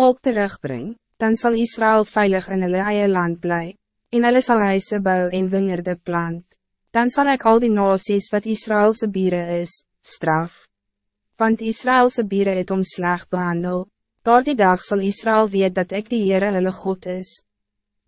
ook terugbrengt, dan zal Israël veilig in hulle eie land bly, en hulle sal huise bou en wingerde plant. Dan zal ik al die nasies wat Israëlse bieren is, straf. Want Israëlse bieren het om sleg behandel. Door die dag zal Israël weet dat ik die Heere hulle God is.